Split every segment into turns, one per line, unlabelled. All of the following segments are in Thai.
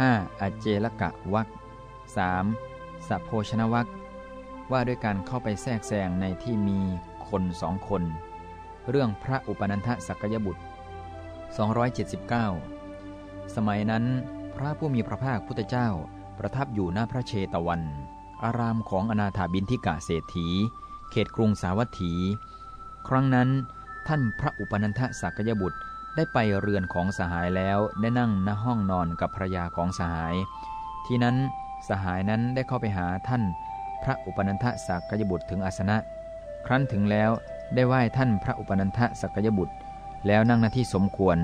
5. อเจลกะวัก 3. สัพโพชนวักว่าด้วยการเข้าไปแทรกแซงในที่มีคนสองคน เรื่องพระอุปนันทสักยบุตร 279 สมัยนั้น พระผู้มีพระภาคพุทธเจ้าประทับอยู่หน้าพระเชตวัน อารามของอนาถาบินทิกะเศรษฐี เขตกรุงสาวัตถี ครั้งนั้นท่านพระอุปนันทสักยบุตร ได้ไปเรือนของสหายแล้วได้นั่งณห้องนอนกับภรยาของสหาย ที่นั้นสหายนั้นได้เข้าไปหาท่าน พระอุปนันทสักยบุตรถึงอาสนะ ครั้นถึงแล้วได้ไหว้ท่านพระอุปนันทสักยบุตร แล้วนั่งหน้าที่สมควร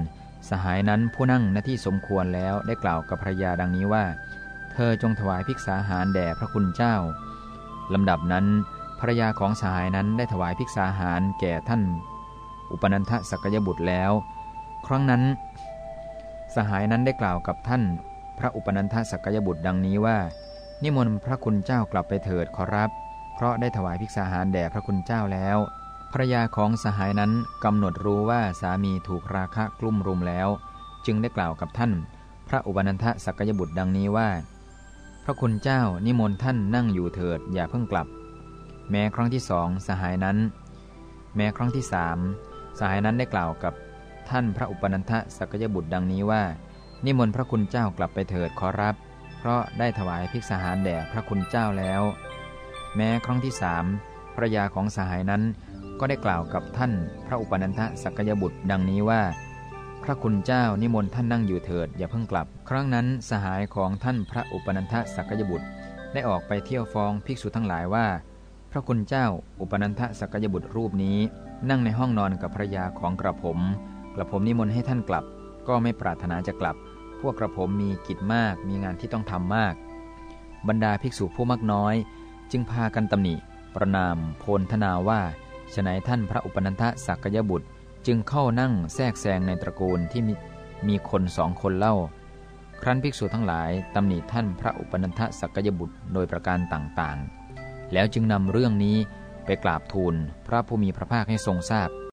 สหายนั้นผู้นั่งหน้าที่สมควรแล้วได้กล่าวกับภรยาดังนี้ว่า เธอจงถวายภิกษาหารแด่พระคุณเจ้าลำดับนั้นภรรยาของสหายนั้นได้ถวายภิกษาหารแก่ท่าน อุปนันทสักยบุตรแล้ว ครั้งนั้น สหายนั้นได้กล่าวกับท่าน พระอุปนันทสักยบุตรดังนี้ว่า นิมนต์พระคุณเจ้ากลับไปเถิดขอรับ เพราะได้ถวายภิกษาหารแด่พระคุณเจ้าแล้วภรยาของสหายนั้นกำหนดรู้ว่าสามีถูกราคะกลุ่มรุมแล้ว จึงได้กล่าวกับท่าน พระอุปนันทสักยบุตรดังนี้ว่า พระคุณเจ้านิมนต์ท่านนั่งอยู่เถิดอย่าเพิ่งกลับ แม้ครั้งที่สองสหายนั้น แม้ครั้งที่สามสหายนั้นได้กล่าวกับ ท่านพระอุปนันทสักยบุตรดังนี้ว่า นิมนต์พระคุณเจ้ากลับไปเถิดขอรับ เพราะได้ถวายภิกษาหารแด่พระคุณเจ้าแล้ว แม้ครั้งที่สามภรยาของสหายนั้นก็ได้กล่าวกับท่านพระอุปนันทสักยบุตรดังนี้ว่า พระคุณเจ้านิมนต์ท่านนั่งอยู่เถิดอย่าเพิ่งกลับ ครั้งนั้นสหายของท่านพระอุปนันทสักยบุตร ได้ออกไปเที่ยวฟ้องภิกษุทั้งหลายว่า พระคุณเจ้าอุปนันทสักยบุตรรูปนี้ นั่งในห้องนอนกับภรรยาของกระผม กระผมนิมนต์ให้ท่านกลับ ก็ไม่ปรารถนาจะกลับ พวกกระผมมีกิจมาก มีงานที่ต้องทำมาก บรรดาภิกษุผู้มักน้อย จึงพากันตำหนิ ประนาม โพลธนาว่าฉนัยท่านพระอุปนันทสักยบุตร จึงเข้านั่งแทรกแซงในตระกูลที่มีมีคนสองคนเล่า ครั้นภิกษุทั้งหลายตำหนิท่านพระอุปนันทสักยบุตรโดยประการต่างๆ แล้วจึงนำเรื่องนี้ไปกราบทูลพระผู้มีพระภาคให้ทรงทราบ